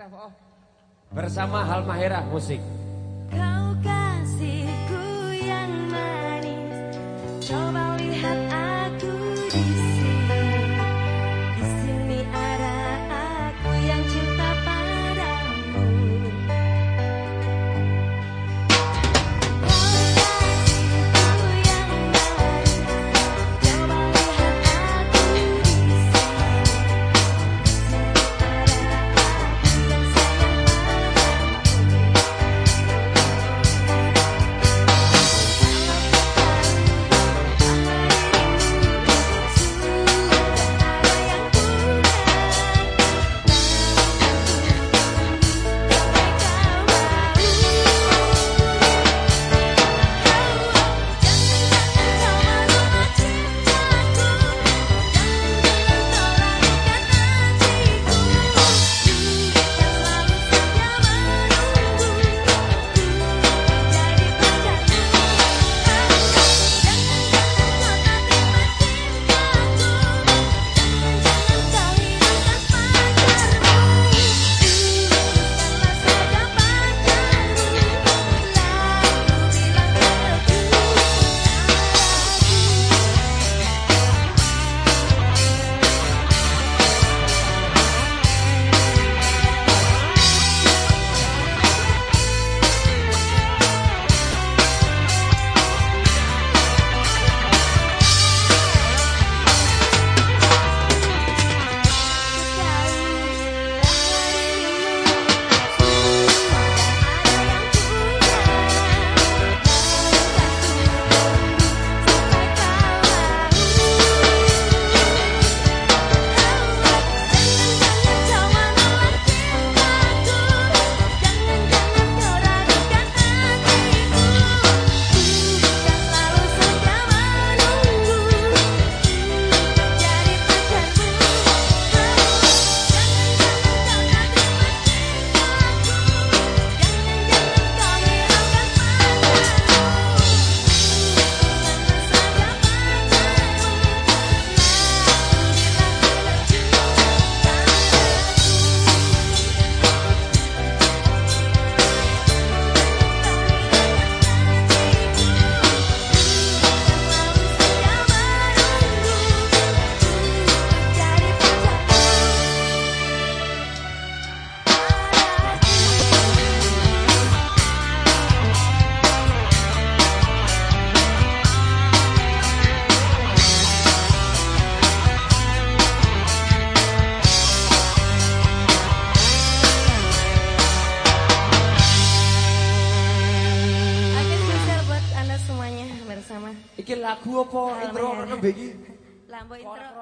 Stefo bersama Halmahera musik. Kau kasihku yang manis, coba Iki lagu apa intro nembe iki? Lambo intro.